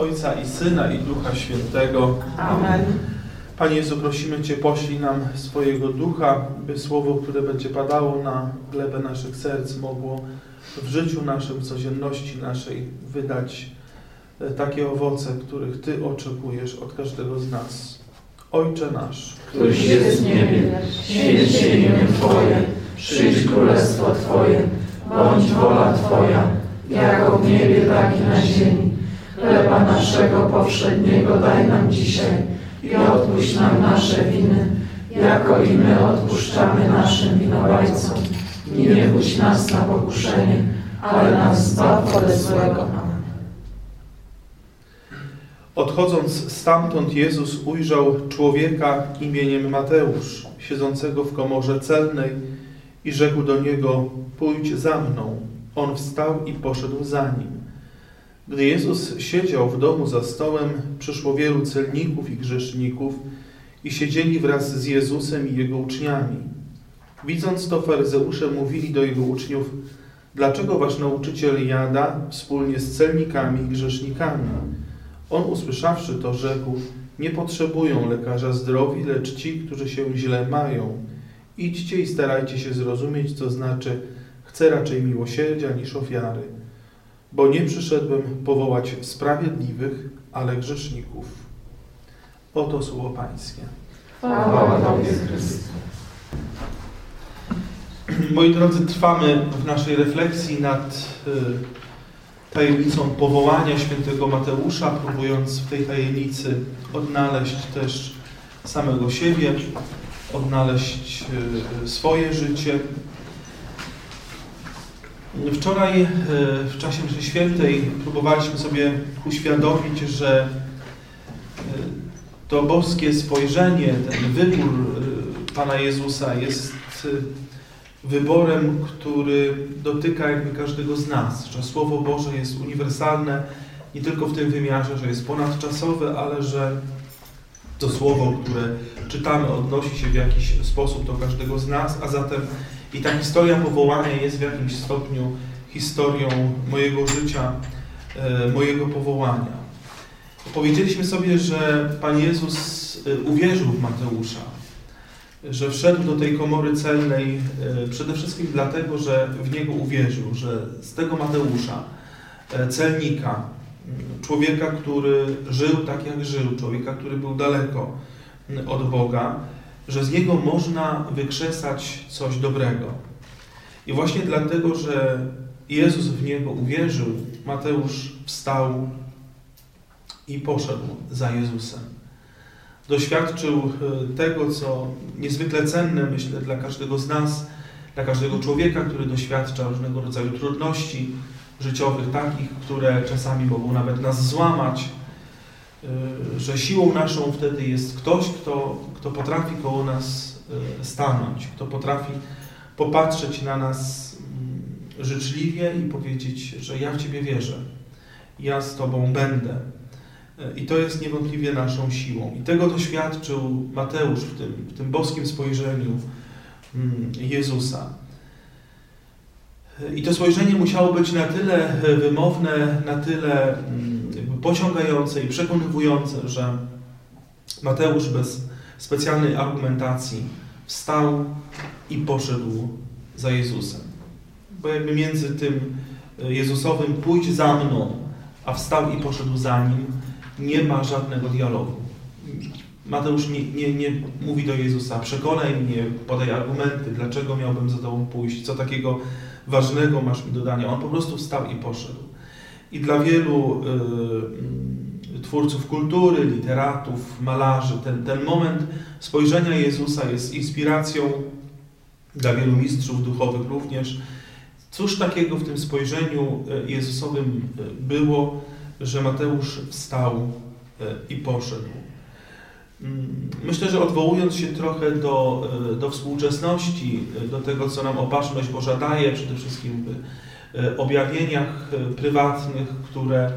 Ojca i Syna i Ducha Świętego. Amen. Panie Jezu, prosimy Cię, poślij nam swojego Ducha, by słowo, które będzie padało na glebę naszych serc, mogło w życiu naszym, w codzienności naszej wydać e, takie owoce, których Ty oczekujesz od każdego z nas. Ojcze nasz, Któryś jest w niebie, święć się imię Twoje, przyjdź królestwo Twoje, bądź wola Twoja, jako w niebie, tak i na ziemi. Chleba naszego powszedniego daj nam dzisiaj i odpuść nam nasze winy, jako i my odpuszczamy naszym winowajcom. I nie puść nas na pokuszenie, ale nas zbaw ode złego. Odchodząc stamtąd, Jezus ujrzał człowieka imieniem Mateusz, siedzącego w komorze celnej i rzekł do niego, pójdź za mną. On wstał i poszedł za nim. Gdy Jezus siedział w domu za stołem, przyszło wielu celników i grzeszników i siedzieli wraz z Jezusem i Jego uczniami. Widząc to, faryzeusze mówili do Jego uczniów, dlaczego wasz nauczyciel jada wspólnie z celnikami i grzesznikami? On usłyszawszy to, rzekł, nie potrzebują lekarza zdrowi, lecz ci, którzy się źle mają. Idźcie i starajcie się zrozumieć, co znaczy chcę raczej miłosierdzia niż ofiary. Bo nie przyszedłem powołać sprawiedliwych, ale grzeszników. Oto słowo Pańskie. Chwała Tobie, Chryste. Moi drodzy, trwamy w naszej refleksji nad y, tajemnicą powołania świętego Mateusza, próbując w tej tajemnicy odnaleźć też samego siebie, odnaleźć y, swoje życie. Wczoraj y, w czasie mszy świętej próbowaliśmy sobie uświadomić, że y, to boskie spojrzenie, ten wybór y, Pana Jezusa jest wyborem, który dotyka jakby każdego z nas, że Słowo Boże jest uniwersalne nie tylko w tym wymiarze, że jest ponadczasowe, ale że to Słowo, które czytamy, odnosi się w jakiś sposób do każdego z nas, a zatem i ta historia powołania jest w jakimś stopniu historią mojego życia, e, mojego powołania. Powiedzieliśmy sobie, że Pan Jezus e, uwierzył w Mateusza, że wszedł do tej komory celnej e, przede wszystkim dlatego, że w niego uwierzył, że z tego Mateusza, celnika, m, człowieka, który żył tak jak żył, człowieka, który był daleko m, od Boga, że z niego można wykrzesać coś dobrego. I właśnie dlatego, że Jezus w niego uwierzył, Mateusz wstał i poszedł za Jezusem doświadczył e, tego, co niezwykle cenne, myślę, dla każdego z nas, dla każdego człowieka, który doświadcza różnego rodzaju trudności życiowych, takich, które czasami mogą nawet nas złamać, że siłą naszą wtedy jest ktoś, kto, kto potrafi koło nas e, stanąć, kto potrafi popatrzeć na nas mm, życzliwie i powiedzieć, że ja w Ciebie wierzę, ja z Tobą będę. I to jest niewątpliwie naszą siłą. I tego doświadczył Mateusz w tym, w tym boskim spojrzeniu mm, Jezusa. I to spojrzenie musiało być na tyle wymowne, na tyle mm, pociągające i przekonywujące, że Mateusz bez specjalnej argumentacji wstał i poszedł za Jezusem. Bo jakby między tym Jezusowym pójdź za mną, a wstał i poszedł za nim, nie ma żadnego dialogu. Mateusz nie, nie, nie mówi do Jezusa, przekonaj mnie, podaj argumenty, dlaczego miałbym za Tobą pójść, co takiego ważnego masz mi do dania. On po prostu wstał i poszedł. I dla wielu y, twórców kultury, literatów, malarzy, ten, ten moment spojrzenia Jezusa jest inspiracją dla wielu mistrzów duchowych również. Cóż takiego w tym spojrzeniu Jezusowym było, że Mateusz wstał i poszedł. Myślę, że odwołując się trochę do, do współczesności, do tego, co nam Opatrzność Boża daje, przede wszystkim objawieniach prywatnych, które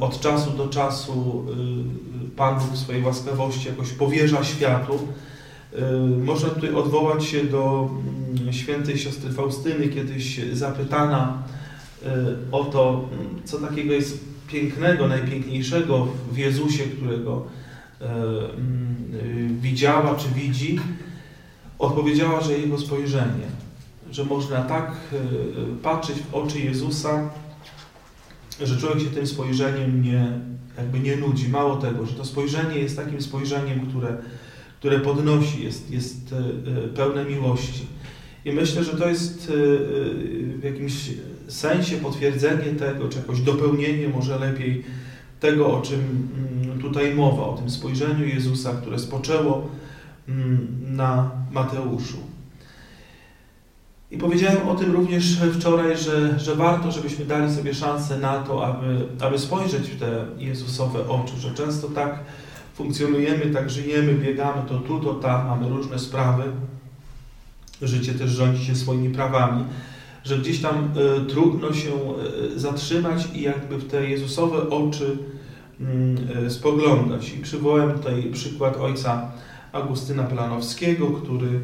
od czasu do czasu Pan Bóg w swojej łaskawości jakoś powierza światu, można tutaj odwołać się do świętej siostry Faustyny, kiedyś zapytana o to, co takiego jest pięknego, najpiękniejszego w Jezusie, którego e, mm, widziała czy widzi, odpowiedziała, że jego spojrzenie, że można tak e, patrzeć w oczy Jezusa, że człowiek się tym spojrzeniem nie, jakby nie nudzi. Mało tego, że to spojrzenie jest takim spojrzeniem, które, które podnosi, jest, jest e, pełne miłości. I myślę, że to jest w jakimś sensie potwierdzenie tego, czy jakoś dopełnienie może lepiej tego, o czym mm, tutaj mowa, o tym spojrzeniu Jezusa, które spoczęło mm, na Mateuszu. I powiedziałem o tym również wczoraj, że, że warto, żebyśmy dali sobie szansę na to, aby, aby spojrzeć w te Jezusowe oczy, że często tak funkcjonujemy, tak żyjemy, biegamy to tu, to tam, mamy różne sprawy. Życie też rządzi się swoimi prawami że gdzieś tam e, trudno się e, zatrzymać i jakby w te Jezusowe oczy e, spoglądać. I przywołałem tutaj przykład ojca Augustyna Planowskiego, który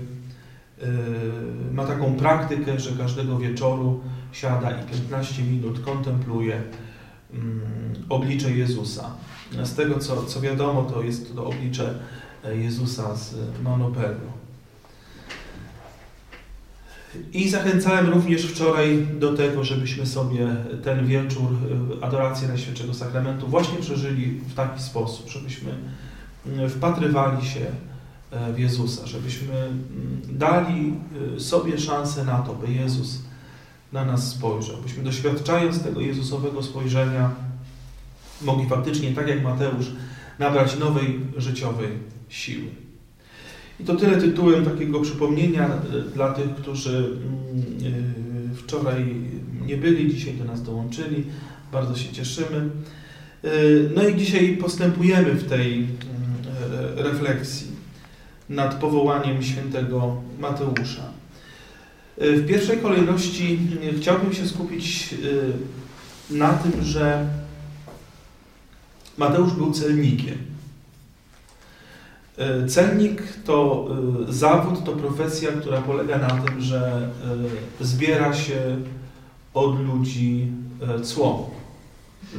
ma taką praktykę, że każdego wieczoru siada i 15 minut kontempluje mm, oblicze Jezusa. Z tego, co, co wiadomo, to jest to oblicze Jezusa z Monopelu. I zachęcałem również wczoraj do tego, żebyśmy sobie ten wieczór y, adoracji Najświętszego Sakramentu właśnie przeżyli w taki sposób, żebyśmy y, wpatrywali się w Jezusa, żebyśmy mm, dali sobie szansę na to, by Jezus na nas spojrzał, byśmy doświadczając tego Jezusowego spojrzenia mogli faktycznie, tak jak Mateusz, nabrać nowej życiowej siły. I to tyle tytułem takiego przypomnienia e, dla tych, którzy mm, e, wczoraj nie byli, dzisiaj do nas dołączyli. Bardzo się cieszymy. E, no i dzisiaj postępujemy w tej mm, refleksji nad powołaniem świętego Mateusza. W pierwszej kolejności chciałbym się skupić na tym, że Mateusz był celnikiem. E, celnik to e, zawód, to profesja, która polega na tym, że e, zbiera się od ludzi cło,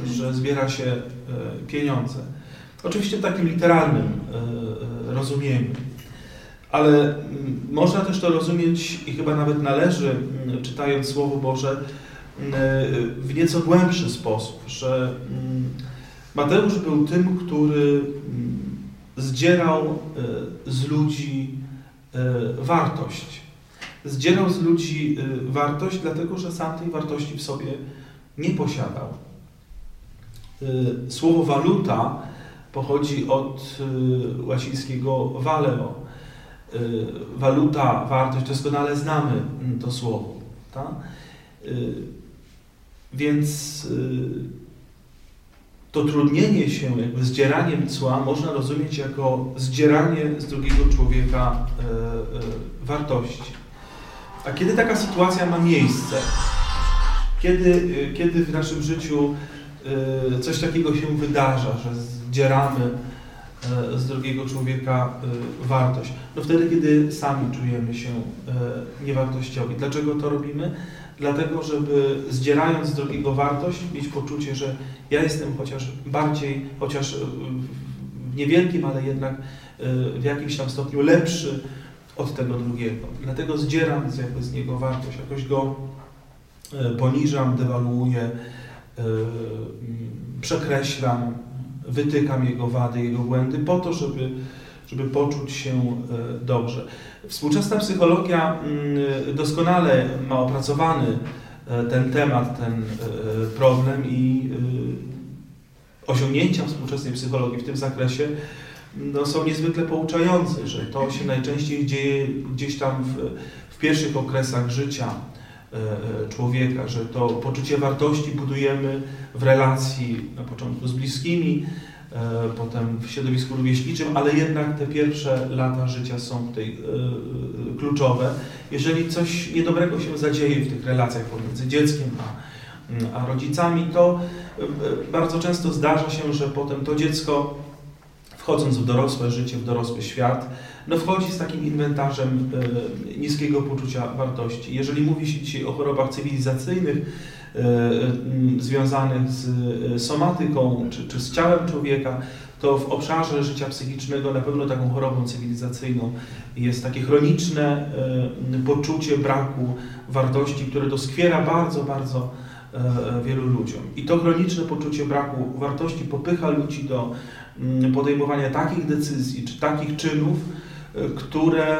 że zbiera się pieniądze. Oczywiście w takim literalnym rozumieniu, ale można też to rozumieć i chyba nawet należy, czytając Słowo Boże, w nieco głębszy sposób, że Mateusz był tym, który zdzierał e, z ludzi e, wartość. Zdzierał z ludzi e, wartość, dlatego że sam tej wartości w sobie nie posiadał. Słowo waluta pochodzi od łacińskiego valeo. Waluta, wartość, doskonale znamy to słowo. Tak? Więc to trudnienie się jakby zdzieraniem cła można rozumieć jako zdzieranie z drugiego człowieka wartości. A kiedy taka sytuacja ma miejsce, kiedy, kiedy w naszym życiu coś takiego się wydarza, że zdzieramy z drugiego człowieka e, wartość, no wtedy, kiedy sami czujemy się niewartościowi. Dlaczego to robimy? dlatego żeby zdzierając z drugiego wartość, mieć poczucie, że ja jestem chociaż bardziej, chociaż w niewielkim, ale jednak e, w jakimś tam stopniu lepszy od tego drugiego. Dlatego zdzieram jakby z niego wartość, jakoś go e, poniżam, dewaluuję, e, przekreślam, wytykam jego wady, jego błędy po to, żeby żeby poczuć się e, dobrze. Współczesna psychologia mm, doskonale ma opracowany e, ten temat, ten e, problem i osiągnięcia współczesnej psychologii w tym zakresie no, są niezwykle pouczające, że to się najczęściej dzieje gdzieś tam w, w pierwszych okresach życia człowieka, że to poczucie wartości budujemy w relacji na początku z bliskimi, E, potem w środowisku rówieśniczym, ale jednak te pierwsze lata życia są tutaj e, e, kluczowe. Jeżeli coś niedobrego się zadzieje w tych relacjach pomiędzy dzieckiem a, mm, a rodzicami, to bardzo często zdarza się, że potem to dziecko wchodząc w dorosłe życie, w dorosły świat, no wchodzi z takim inwentarzem niskiego poczucia wartości. Jeżeli mówi się dzisiaj o chorobach cywilizacyjnych, związanych z somatyką czy, czy z ciałem człowieka, to w obszarze życia psychicznego na pewno taką chorobą cywilizacyjną jest takie chroniczne poczucie braku wartości, które doskwiera bardzo, bardzo wielu ludziom. I to chroniczne poczucie braku wartości popycha ludzi do podejmowania takich decyzji czy takich czynów, które,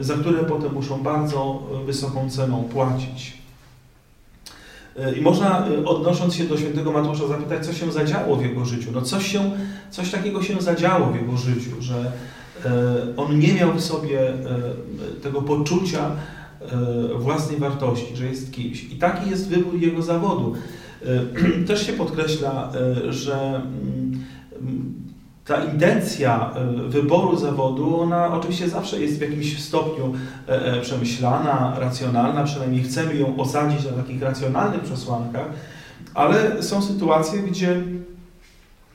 za które potem muszą bardzo wysoką ceną płacić. I można, odnosząc się do świętego Mateusza, zapytać, co się zadziało w jego życiu. No coś, się, coś takiego się zadziało w jego życiu, że on nie miał w sobie tego poczucia własnej wartości, że jest kimś. I taki jest wybór jego zawodu. Też się podkreśla, że ta intencja e, wyboru zawodu, ona oczywiście zawsze jest w jakimś stopniu e, e, przemyślana, racjonalna, przynajmniej chcemy ją osadzić na takich racjonalnych przesłankach, ale są sytuacje, gdzie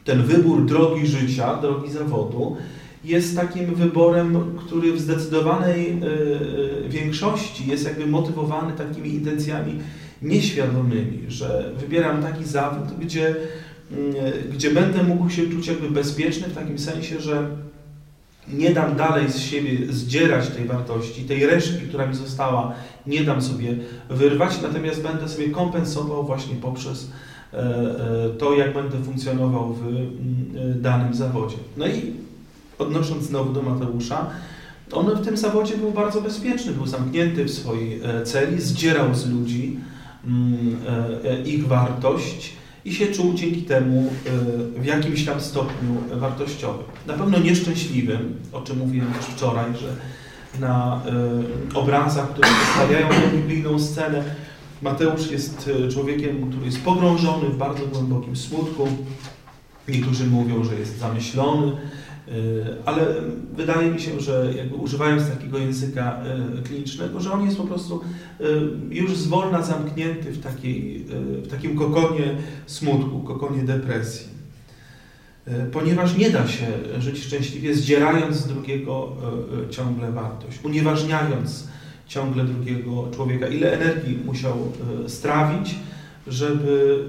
ten wybór drogi życia, drogi zawodu jest takim wyborem, który w zdecydowanej większości jest jakby motywowany takimi intencjami nieświadomymi, że wybieram taki zawód, gdzie gdzie będę mógł się czuć jakby bezpieczny w takim sensie, że nie dam dalej z siebie zdzierać tej wartości, tej resztki, która mi została, nie dam sobie wyrwać, natomiast będę sobie kompensował właśnie poprzez e, e, to, jak będę funkcjonował w e, danym zawodzie. No i odnosząc znowu do Mateusza, on w tym zawodzie był bardzo bezpieczny, był zamknięty w swojej celi, zdzierał z ludzi ich wartość, i się czuł dzięki temu e, w jakimś tam stopniu wartościowym. Na pewno nieszczęśliwym, o czym mówiłem też wczoraj, że na e, obrazach, które przedstawiają tę biblijną scenę, Mateusz jest e, człowiekiem, który jest pogrążony w bardzo głębokim smutku. Niektórzy mówią, że jest zamyślony, ale wydaje mi się, że jakby używając takiego języka klinicznego, że on jest po prostu już zwolna zamknięty w, takiej, w takim kokonie smutku, kokonie depresji. Ponieważ nie da się żyć szczęśliwie, zdzierając z drugiego ciągle wartość, unieważniając ciągle drugiego człowieka. Ile energii musiał strawić, żeby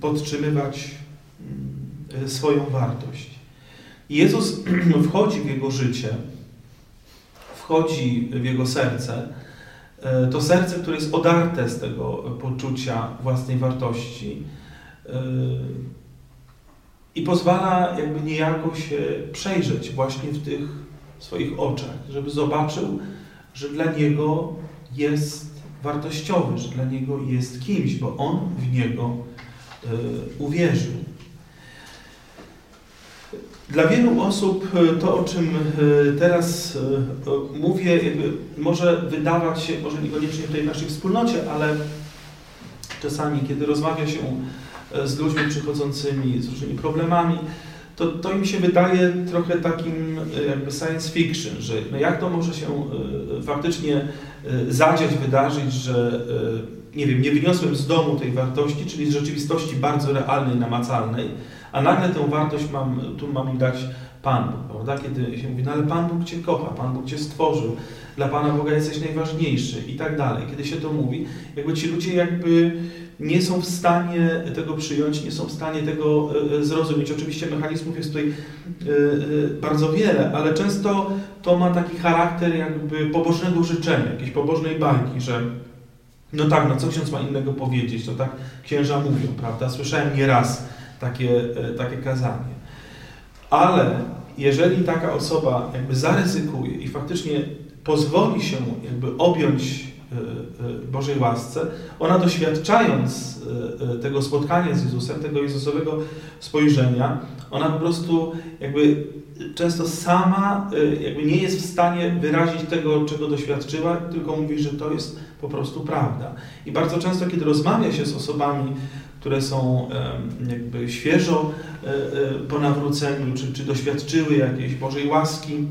podtrzymywać swoją wartość. Jezus wchodzi w jego życie, wchodzi w jego serce, e, to serce, które jest odarte z tego poczucia własnej wartości e, i pozwala jakby niejako się przejrzeć właśnie w tych swoich oczach, żeby zobaczył, że dla niego jest wartościowy, że dla niego jest kimś, bo on w niego e, uwierzył. Dla wielu osób e, to, o czym e, teraz e, mówię, może wydawać się, może niekoniecznie tutaj w naszej wspólnocie, ale czasami, kiedy rozmawia się z ludźmi przychodzącymi z różnymi problemami, to, to im się wydaje trochę takim jakby science fiction, że no jak to może się faktycznie zadziać, wydarzyć, że nie wiem, nie wyniosłem z domu tej wartości, czyli z rzeczywistości bardzo realnej, namacalnej, a nagle tę wartość mam, tu mam mi dać Pan Bóg, prawda? Kiedy się mówi, no ale Pan Bóg Cię kocha, Pan Bóg Cię stworzył, dla Pana Boga jesteś najważniejszy i tak dalej. Kiedy się to mówi, jakby ci ludzie jakby nie są w stanie tego przyjąć, nie są w stanie tego e, e, zrozumieć. Oczywiście mechanizmów jest tutaj e, bardzo wiele, ale często to ma taki charakter jakby pobożnego życzenia, jakiejś pobożnej bajki, że no tak, no co ksiądz ma innego powiedzieć, to tak księża mówią, prawda? Słyszałem nieraz takie, e, takie kazanie. Ale jeżeli taka osoba jakby zaryzykuje i faktycznie pozwoli się jakby objąć e, e, Bożej łasce, ona doświadczając tego spotkania z Jezusem, tego Jezusowego spojrzenia, ona po prostu jakby często sama jakby nie jest w stanie wyrazić tego, czego doświadczyła, tylko mówi, że to jest po prostu prawda. I bardzo często, kiedy rozmawia się z osobami, które są jakby świeżo e, e, po nawróceniu, czy, czy doświadczyły jakiejś Bożej łaski e,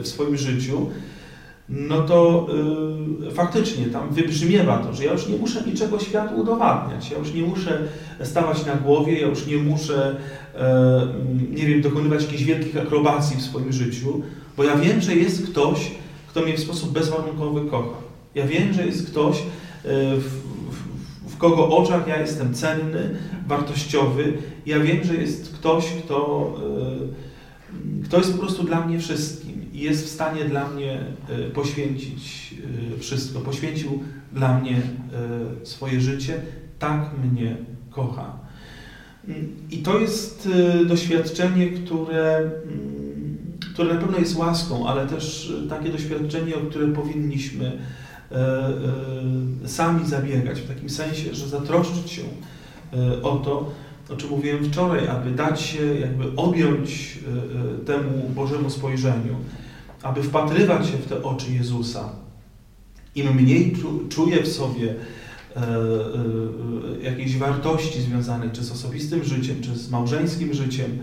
w swoim życiu, no to faktycznie tam wybrzmiewa to, że ja już nie muszę niczego światu udowadniać, ja już nie muszę stawać na głowie, ja już nie muszę, nie wiem, dokonywać jakichś wielkich akrobacji w swoim życiu, bo ja wiem, że jest ktoś, kto mnie w sposób bezwarunkowy kocha. Ja wiem, że jest ktoś, w, w, w kogo oczach ja jestem cenny, wartościowy. Ja wiem, że jest ktoś, kto, kto jest po prostu dla mnie wszystkim i jest w stanie dla mnie poświęcić wszystko. Poświęcił dla mnie swoje życie, tak mnie kocha. I to jest doświadczenie, które które na pewno jest łaską, ale też takie doświadczenie, o które powinniśmy e, e, sami zabiegać, w takim sensie, że zatroszczyć się e, o to, o czym mówiłem wczoraj, aby dać się, jakby objąć temu Bożemu spojrzeniu, aby wpatrywać się w te oczy Jezusa. Im mniej czuję w sobie jakiejś wartości związanej czy z osobistym życiem, czy z małżeńskim życiem,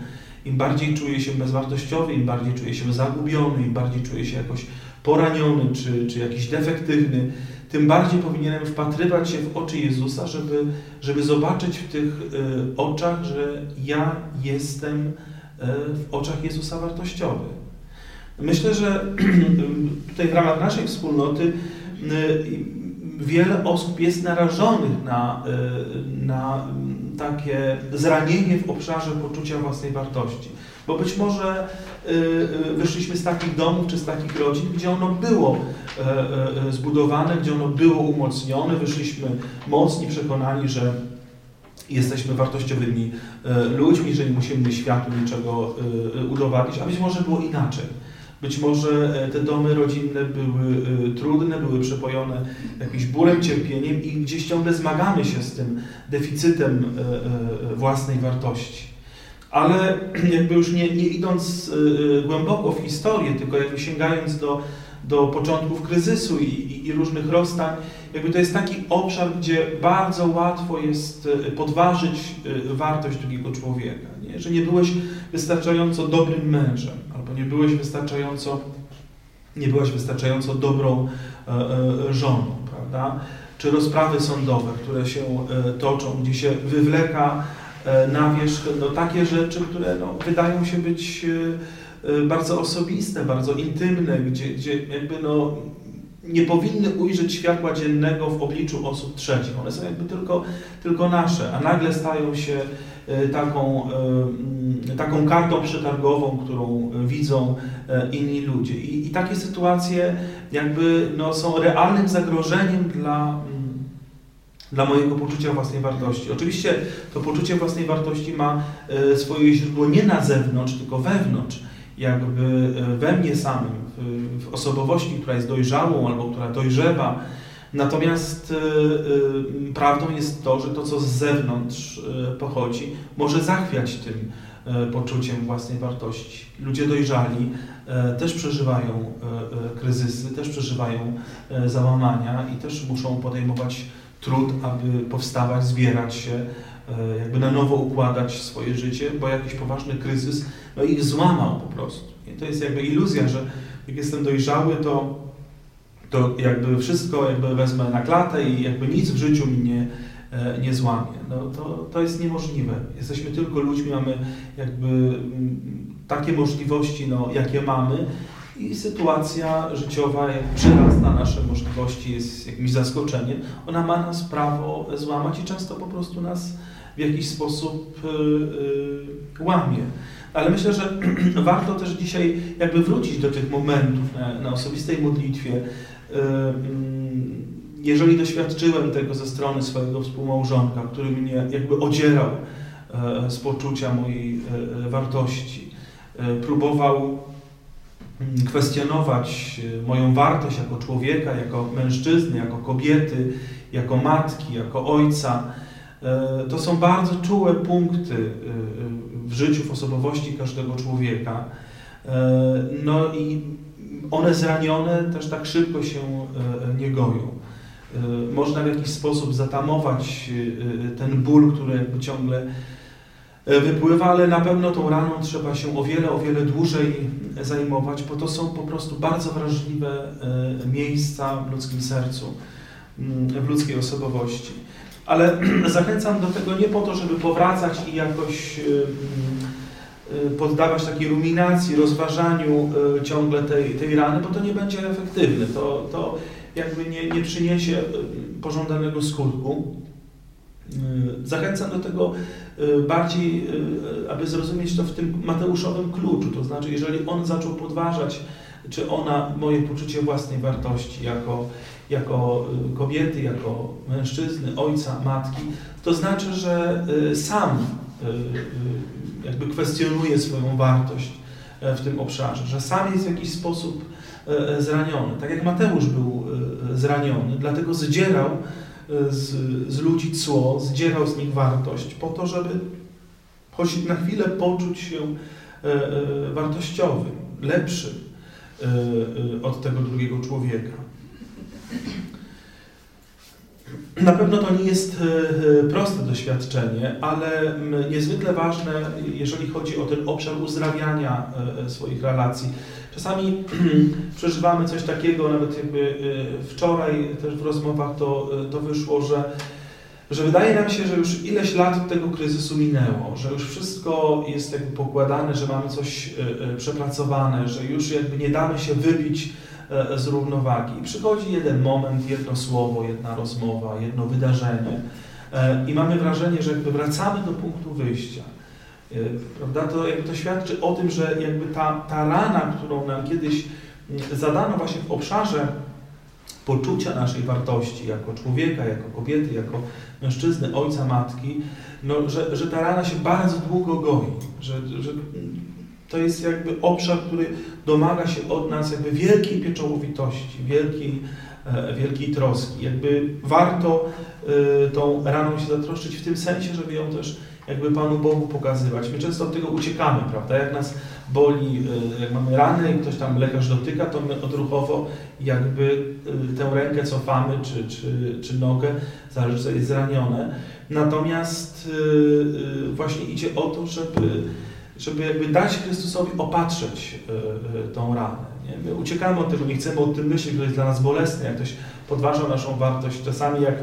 im bardziej czuję się bezwartościowy, im bardziej czuję się zagubiony, im bardziej czuję się jakoś poraniony czy, czy jakiś defektywny, tym bardziej powinienem wpatrywać się w oczy Jezusa, żeby, żeby zobaczyć w tych y, oczach, że ja jestem y, w oczach Jezusa wartościowy. Myślę, że tutaj w ramach naszej wspólnoty y, wiele osób jest narażonych na, na takie zranienie w obszarze poczucia własnej wartości. Bo być może y, y, wyszliśmy z takich domów czy z takich rodzin, gdzie ono było e, e, zbudowane, gdzie ono było umocnione, wyszliśmy mocni, przekonani, że jesteśmy wartościowymi e, ludźmi, że nie musimy światu niczego udowadniać, a być może było inaczej. Być może e, te domy rodzinne były e, trudne, były przepojone jakimś bólem, cierpieniem i gdzieś ciągle zmagamy się z tym deficytem e, własnej wartości. Ale jakby już nie, nie idąc głęboko w historię, tylko jakby sięgając do, do początków kryzysu i, i, i różnych rozstań, jakby to jest taki obszar, gdzie bardzo łatwo jest podważyć wartość drugiego człowieka. Nie? Że nie byłeś wystarczająco dobrym mężem, albo nie byłeś wystarczająco, nie byłaś wystarczająco dobrą e, e, żoną, prawda? Czy rozprawy sądowe, które się e, toczą, gdzie się wywleka na wierzch no, takie rzeczy, które no, wydają się być bardzo osobiste, bardzo intymne, gdzie, gdzie jakby no, nie powinny ujrzeć światła dziennego w obliczu osób trzecich. One są jakby tylko, tylko nasze, a nagle stają się E, taką, e, taką kartą przetargową, którą widzą inni ludzie. I, i takie sytuacje jakby no, są realnym zagrożeniem dla, dla mojego poczucia własnej wartości. Oczywiście to poczucie własnej wartości ma swoje źródło nie na zewnątrz, tylko wewnątrz jakby we mnie samym, w, osobowości, która jest dojrzałą albo która dojrzewa, Natomiast y, y, prawdą jest to, że to, co z zewnątrz pochodzi, może zachwiać tym poczuciem własnej wartości. Ludzie dojrzali też przeżywają kryzysy, też przeżywają załamania i też muszą podejmować trud, aby powstawać, zbierać się, jakby na nowo układać swoje życie, bo jakiś poważny kryzys no, ich złamał po prostu. I to jest jakby iluzja, że jak jestem dojrzały, to to jakby wszystko jakby wezmę na klatę i jakby nic w życiu mi nie, e, nie złamie. No to, to jest niemożliwe. Jesteśmy tylko ludźmi, mamy jakby mm, takie możliwości, no, jakie mamy i sytuacja życiowa jak przerasta nasze możliwości, jest jakimś zaskoczeniem. Ona ma nas prawo złamać i często po prostu nas w jakiś sposób yy, łamie. Ale myślę, że warto też dzisiaj jakby wrócić do tych momentów na, na osobistej modlitwie, jeżeli doświadczyłem tego ze strony swojego współmałżonka, który mnie jakby odzierał e, z poczucia mojej e, wartości, e, próbował mm, kwestionować moją wartość jako człowieka, jako mężczyzny, jako kobiety, jako matki, jako ojca. To są bardzo czułe punkty w życiu, w osobowości każdego człowieka. No i one zranione też tak szybko się e, nie goją. E, można w jakiś sposób zatamować e, ten ból, który jakby ciągle wypływa, ale na pewno tą raną trzeba się o wiele, o wiele dłużej zajmować, bo to są po prostu bardzo wrażliwe miejsca w ludzkim sercu, w ludzkiej osobowości. Ale zachęcam do tego nie po to, żeby powracać i jakoś poddawać takiej ruminacji, rozważaniu y, ciągle tej, tej rany, bo to nie będzie efektywne. To, to jakby nie, nie przyniesie pożądanego skutku. Zachęcam do tego bardziej, aby zrozumieć to w tym Mateuszowym kluczu, to znaczy, jeżeli on zaczął podważać, czy ona moje poczucie własnej wartości jako, jako kobiety, jako mężczyzny, ojca, matki, to znaczy, że sam jakby kwestionuje swoją wartość w tym obszarze, że sam jest w jakiś sposób zraniony. Tak jak Mateusz był zraniony, dlatego zdzierał z, z ludzi cło, zdzierał z nich wartość, po to, żeby choć na chwilę poczuć się wartościowym, lepszym od tego drugiego człowieka. Na pewno to nie jest proste doświadczenie, ale niezwykle ważne, jeżeli chodzi o ten obszar uzdrawiania swoich relacji. Czasami przeżywamy coś takiego, nawet jakby wczoraj też w rozmowach to, to wyszło, że, że wydaje nam się, że już ileś lat tego kryzysu minęło, że już wszystko jest jakby pokładane, że mamy coś przepracowane, że już jakby nie damy się wybić z równowagi. I przychodzi jeden moment, jedno słowo, jedna rozmowa, jedno wydarzenie i mamy wrażenie, że jakby wracamy do punktu wyjścia. Prawda? To, jakby to świadczy o tym, że jakby ta, ta rana, którą nam kiedyś zadano właśnie w obszarze poczucia naszej wartości jako człowieka, jako kobiety, jako mężczyzny, ojca, matki, no, że, że ta rana się bardzo długo goi, że, że to jest jakby obszar, który domaga się od nas jakby wielkiej pieczołowitości, wielkiej, wielkiej troski. Jakby warto tą raną się zatroszczyć w tym sensie, żeby ją też jakby Panu Bogu pokazywać. My często od tego uciekamy, prawda? Jak nas boli, jak mamy ranę i ktoś tam lekarz dotyka, to my odruchowo jakby tę rękę cofamy, czy, czy, czy nogę, zależy co jest zranione. Natomiast właśnie idzie o to, żeby żeby jakby dać Chrystusowi opatrzeć tą ranę. Nie? My uciekamy od tego, nie chcemy o tym myśleć, to jest dla nas bolesne, jak ktoś podważa naszą wartość. Czasami jak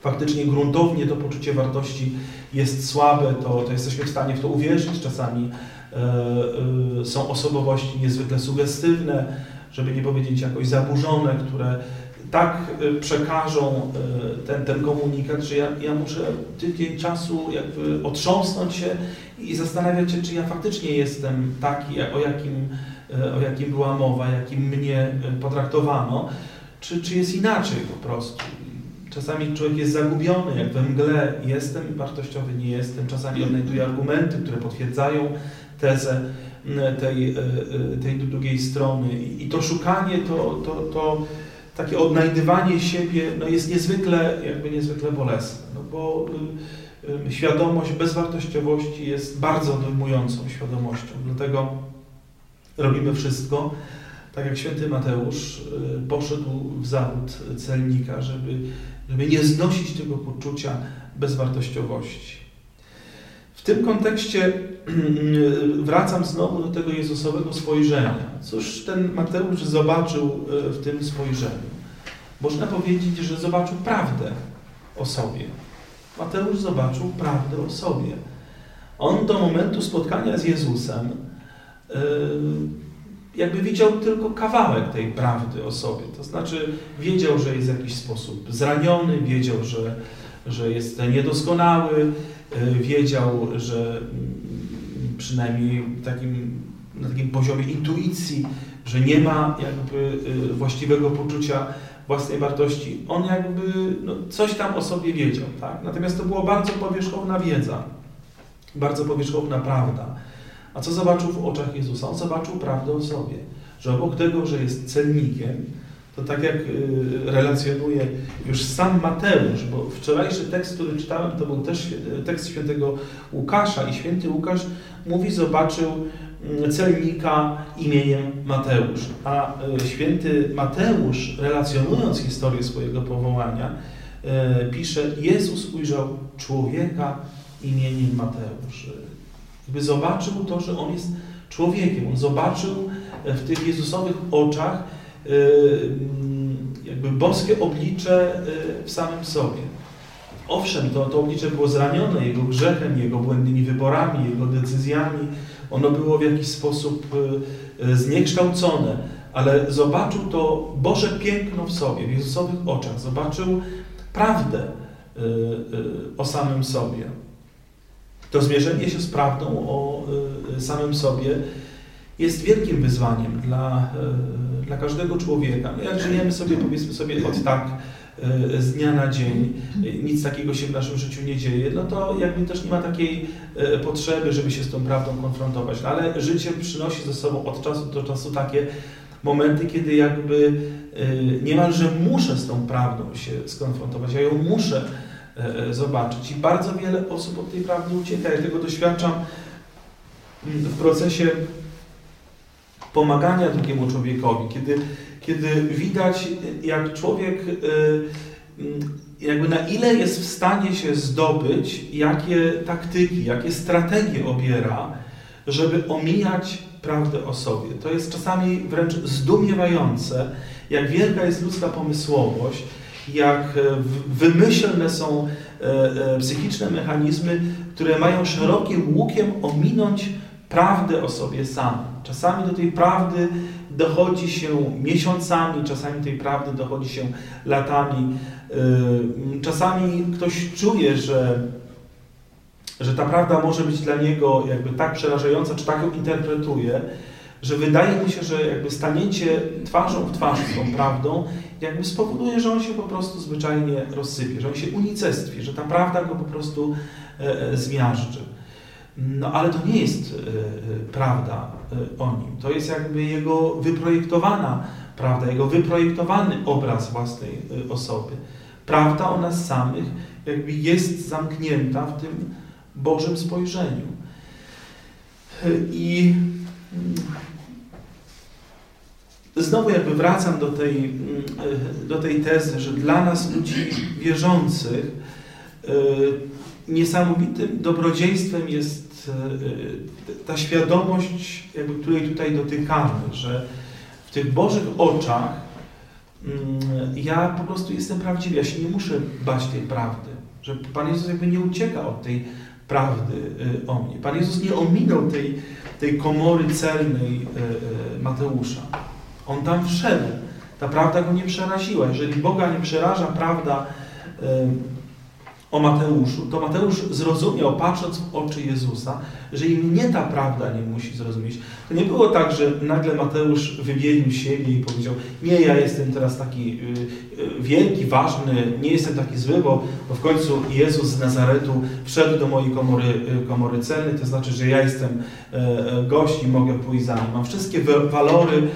faktycznie gruntownie to poczucie wartości jest słabe, to, to jesteśmy w stanie w to uwierzyć. Czasami e, e, są osobowości niezwykle sugestywne, żeby nie powiedzieć jakoś zaburzone, które tak przekażą ten, ten komunikat, że ja, ja muszę tydzień czasu jakby otrząsnąć się i zastanawiać się, czy ja faktycznie jestem taki, o jakim, o jakim była mowa, jakim mnie potraktowano, czy, czy jest inaczej po prostu. Czasami człowiek jest zagubiony, jak we mgle, jestem wartościowy, nie jestem. Czasami odnajduje argumenty, które potwierdzają tezę tej, tej drugiej strony. I to szukanie, to, to, to takie odnajdywanie siebie no jest niezwykle, jakby niezwykle bolesne, no bo y, y, świadomość bezwartościowości jest bardzo dojmującą świadomością, dlatego robimy wszystko, tak jak święty Mateusz y, poszedł w zawód celnika, żeby, żeby nie znosić tego poczucia bezwartościowości. Tym kontekście wracam znowu do tego Jezusowego spojrzenia. Cóż ten Mateusz zobaczył e, w tym spojrzeniu? Można powiedzieć, że zobaczył prawdę o sobie. Mateusz zobaczył prawdę o sobie. On do momentu spotkania z Jezusem e, jakby widział tylko kawałek tej prawdy o sobie. To znaczy wiedział, że jest w jakiś sposób zraniony, wiedział, że, że jest niedoskonały, wiedział, że przynajmniej takim, na takim poziomie intuicji, że nie ma jakby y, właściwego poczucia własnej wartości. On jakby no, coś tam o sobie wiedział, tak? Natomiast to była bardzo powierzchowna wiedza, bardzo powierzchowna prawda. A co zobaczył w oczach Jezusa? On zobaczył prawdę o sobie, że obok tego, że jest celnikiem, to tak jak y, relacjonuje już sam Mateusz, bo wczorajszy tekst, który czytałem, to był też tekst świętego Łukasza i święty Łukasz mówi, zobaczył mm, celnika imieniem Mateusz. A y, święty Mateusz, relacjonując historię swojego powołania, y, pisze, Jezus ujrzał człowieka imieniem Mateusz. Jakby zobaczył to, że on jest człowiekiem. On zobaczył w tych Jezusowych oczach jakby boskie oblicze y, w samym sobie. Owszem, to, to oblicze było zranione jego grzechem, jego błędnymi wyborami, jego decyzjami. Ono było w jakiś sposób y, zniekształcone, ale zobaczył to Boże piękno w sobie, w Jezusowych oczach. Zobaczył prawdę y, y, o samym sobie. To zmierzenie się z prawdą o y, samym sobie jest wielkim wyzwaniem dla, dla każdego człowieka. No jak żyjemy sobie, powiedzmy sobie, od tak z dnia na dzień, nic takiego się w naszym życiu nie dzieje, no to jakby też nie ma takiej potrzeby, żeby się z tą prawdą konfrontować. No ale życie przynosi ze sobą od czasu do czasu takie momenty, kiedy jakby niemalże muszę z tą prawdą się skonfrontować, ja ją muszę E, e, zobaczyć. I bardzo wiele osób od tej prawdy ucieka. Ja tego doświadczam w procesie pomagania drugiemu człowiekowi, kiedy, kiedy widać, jak człowiek e, jakby na ile jest w stanie się zdobyć, jakie taktyki, jakie strategie obiera, żeby omijać prawdę o sobie. To jest czasami wręcz zdumiewające, jak wielka jest ludzka pomysłowość, jak e, wymyślne są e, e, psychiczne mechanizmy, które mają szerokim łukiem ominąć prawdę o sobie samym. Czasami do tej prawdy dochodzi się miesiącami, czasami tej prawdy dochodzi się latami. Czasami ktoś czuje, że, że ta prawda może być dla niego jakby tak przerażająca, czy tak ją interpretuje, że wydaje mi się, że jakby staniecie twarzą w twarz z tą prawdą jakby spowoduje, że on się po prostu zwyczajnie rozsypie, że on się unicestwi, że ta prawda go po prostu e, e, zmiażdży. No ale to nie jest e, prawda o nim. To jest jakby jego wyprojektowana prawda, jego wyprojektowany obraz własnej osoby. Prawda o nas samych jakby jest zamknięta w tym Bożym spojrzeniu. I mm, znowu jakby wracam do tej, mm, do tej tezy, że dla nas ludzi wierzących e, niesamowitym dobrodziejstwem jest e, ta świadomość, jakby, której tutaj dotykamy, że w tych Bożych oczach mm, ja po prostu jestem prawdziwy, ja się nie muszę bać tej prawdy, że Pan Jezus jakby nie ucieka od tej prawdy e, o mnie. Pan Jezus nie ominął tej, tej komory celnej Mateusza. On tam wszedł. Ta prawda go nie przeraziła. Jeżeli Boga nie przeraża prawda o Mateuszu, to Mateusz zrozumiał, patrząc w oczy Jezusa, że i mnie ta prawda nie musi zrozumieć. To nie było tak, że nagle Mateusz wybielił siebie i powiedział, nie, ja jestem teraz taki y, y, wielki, ważny, nie jestem taki zły, bo, w końcu Jezus z Nazaretu wszedł do mojej komory, y, komory celnej, to znaczy, że ja jestem gość i mogę pójść za nim. Mam wszystkie walory,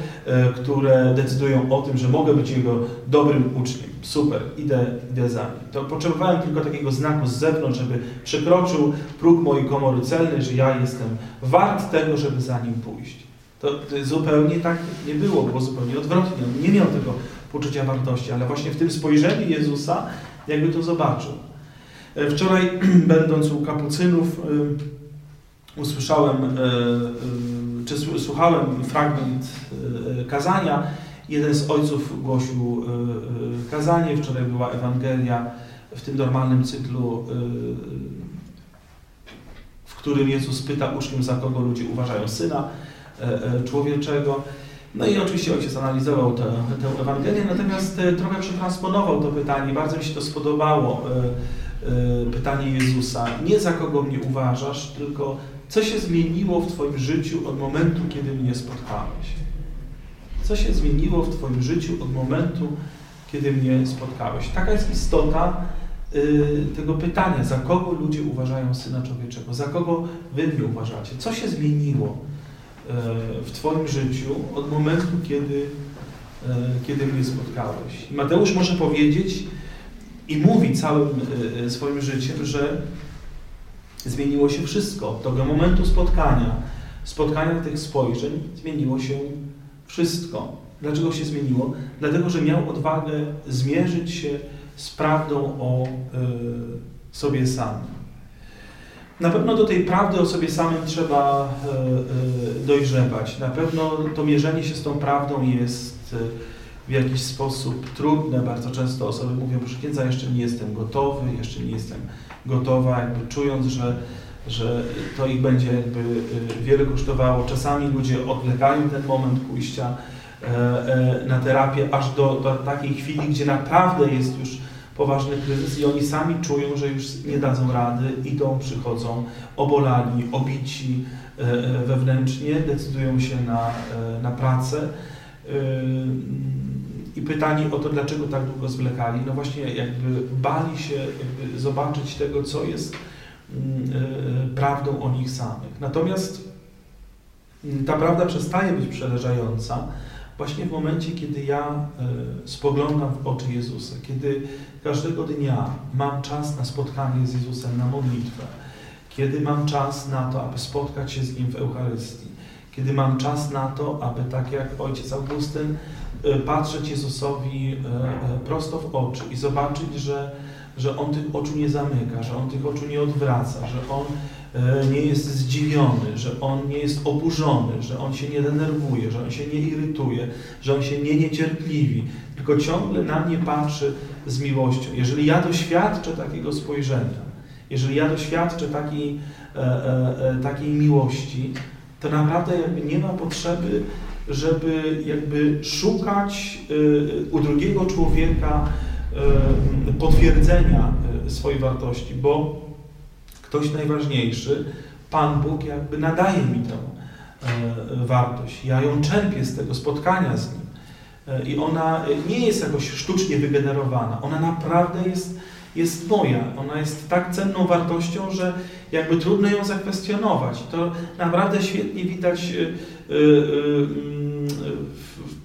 które decydują o tym, że mogę być Jego dobrym uczniem super, idę, idę za nim. To potrzebowałem tylko takiego znaku z zewnątrz, żeby przekroczył próg mojej komory celnej, że ja jestem wart tego, żeby za nim pójść. To, to zupełnie tak nie było, było zupełnie odwrotnie. On nie miał tego poczucia wartości, ale właśnie w tym spojrzeniu Jezusa jakby to zobaczył. E, wczoraj, będąc u kapucynów, e, usłyszałem, e, czy słuchałem fragment kazania, Jeden z ojców głosił y, y, kazanie, wczoraj była Ewangelia w tym normalnym cyklu, y, w którym Jezus pyta uczniów, za kogo ludzie uważają Syna Człowieczego. No i oczywiście ojciec analizował tę, tę Ewangelię, natomiast trochę przetransponował to pytanie. Bardzo mi się to spodobało, pytanie Jezusa. Nie za kogo mnie uważasz, tylko co się zmieniło w Twoim życiu od momentu, kiedy mnie spotkałeś. Co się zmieniło w Twoim życiu od momentu, kiedy mnie spotkałeś? Taka jest istota y, tego pytania, za kogo ludzie uważają Syna Człowieczego, za kogo Wy mnie uważacie? Co się zmieniło y, w Twoim życiu od momentu, kiedy, y, kiedy mnie spotkałeś? I Mateusz może powiedzieć i mówi całym swoim życiem, że zmieniło się wszystko. Od tego momentu spotkania, spotkania tych spojrzeń, zmieniło się wszystko. Dlaczego się zmieniło? Dlatego, że miał odwagę zmierzyć się z prawdą o y, sobie samym. Na pewno do tej prawdy o sobie samym trzeba y, y, dojrzewać. Na pewno to mierzenie się z tą prawdą jest w jakiś sposób trudne. Bardzo często osoby mówią, że księdza, jeszcze nie jestem gotowy, jeszcze nie jestem gotowa, jakby czując, że że to ich będzie jakby y, wiele kosztowało. Czasami ludzie odlegają ten moment pójścia na terapię, aż do, do takiej chwili, gdzie naprawdę jest już poważny kryzys i oni sami czują, że już nie dadzą rady, idą, przychodzą obolani, obici wewnętrznie, decydują się na, na pracę. I pytani o to, dlaczego tak długo zwlekali, no właśnie jakby bali się jakby zobaczyć tego, co jest prawdą o nich samych. Natomiast ta prawda przestaje być przeleżająca właśnie w momencie, kiedy ja e, spoglądam w oczy Jezusa, kiedy każdego dnia mam czas na spotkanie z Jezusem, na modlitwę, kiedy mam czas na to, aby spotkać się z Nim w Eucharystii, kiedy mam czas na to, aby tak jak ojciec Augustyn, patrzeć Jezusowi prosto w oczy i zobaczyć, że, że On tych oczu nie zamyka, że On tych oczu nie odwraca, że On E, nie jest zdziwiony, że on nie jest oburzony, że on się nie denerwuje, że on się nie irytuje, że on się nie niecierpliwi, tylko ciągle na mnie patrzy z miłością. Jeżeli ja doświadczę takiego spojrzenia, jeżeli ja doświadczę takiej, e, e, takiej miłości, to naprawdę jakby nie ma potrzeby, żeby jakby szukać e, u drugiego człowieka potwierdzenia swojej wartości, bo ktoś najważniejszy, Pan Bóg jakby nadaje mi tę e, wartość. Ja ją czerpię z tego spotkania z Nim. E, I ona nie jest jakoś sztucznie wygenerowana. Ona naprawdę jest, jest moja. Ona jest tak cenną wartością, że jakby trudno ją zakwestionować. To naprawdę świetnie widać e,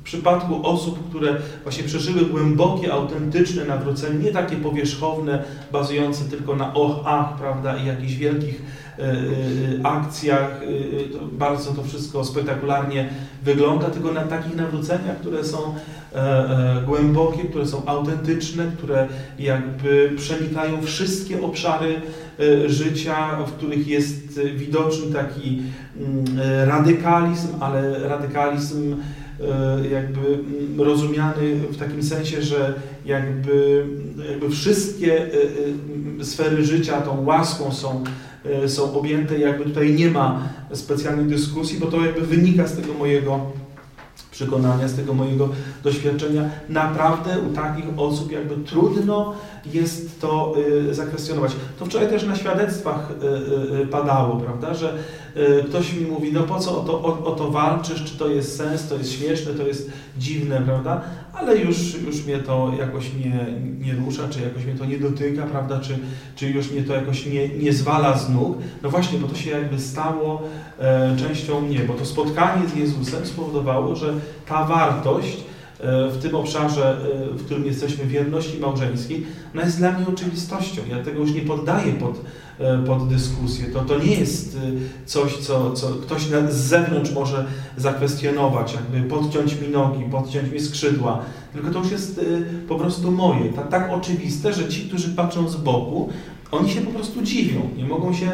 przypadku osób, które właśnie przeżyły głębokie, autentyczne nawrócenie, nie takie powierzchowne, bazujące tylko na och, ach, prawda, i jakichś wielkich e, e, akcjach, e, to bardzo to wszystko spektakularnie wygląda, tylko na takich nawróceniach, które są głębokie, które są autentyczne, które jakby przenikają wszystkie obszary życia, w których jest widoczny taki mm, radykalizm, ale radykalizm jakby mm, rozumiany w takim sensie, że jakby, jakby wszystkie e, e, sfery życia tą łaską są, są objęte, jakby tutaj nie ma specjalnej dyskusji, bo to jakby wynika z tego mojego przekonania, z tego mojego doświadczenia. Naprawdę u takich osób jakby trudno jest to zakwestionować. To wczoraj też na świadectwach padało, prawda, że ktoś mi mówi, no po co o to, o, o to walczysz, czy to jest sens, to jest śmieszne, to jest dziwne, prawda, ale już, już mnie to jakoś nie, nie rusza, czy jakoś mnie to nie dotyka, prawda, czy, czy już mnie to jakoś nie, nie zwala z nóg. No właśnie, bo to się jakby stało e, częścią mnie, bo to spotkanie z Jezusem spowodowało, że ta wartość w tym obszarze, e, w którym jesteśmy wierności małżeńskiej, ona jest dla mnie oczywistością. Ja tego już nie poddaję pod, e, pod dyskusję. To, to nie jest coś, co, co ktoś z zewnątrz może zakwestionować, jakby podciąć mi nogi, podciąć mi skrzydła, tylko to już jest po prostu moje. Tak, tak oczywiste, że ci, którzy patrzą z boku, oni się po prostu dziwią, nie mogą się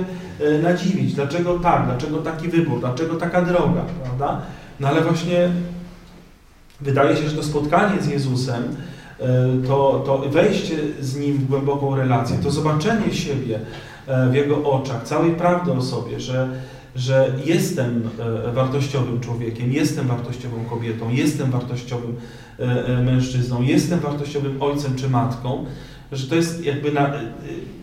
nadziwić. Dlaczego tak, dlaczego taki wybór, dlaczego taka droga, prawda? No ale właśnie wydaje się, że to spotkanie z Jezusem, e, to, to wejście z Nim w głęboką relację, to zobaczenie siebie e, w Jego oczach, całej prawdy o sobie, że, że jestem e, wartościowym człowiekiem, jestem wartościową kobietą, jestem wartościowym mężczyzną, jestem wartościowym ojcem czy matką, że to jest jakby na,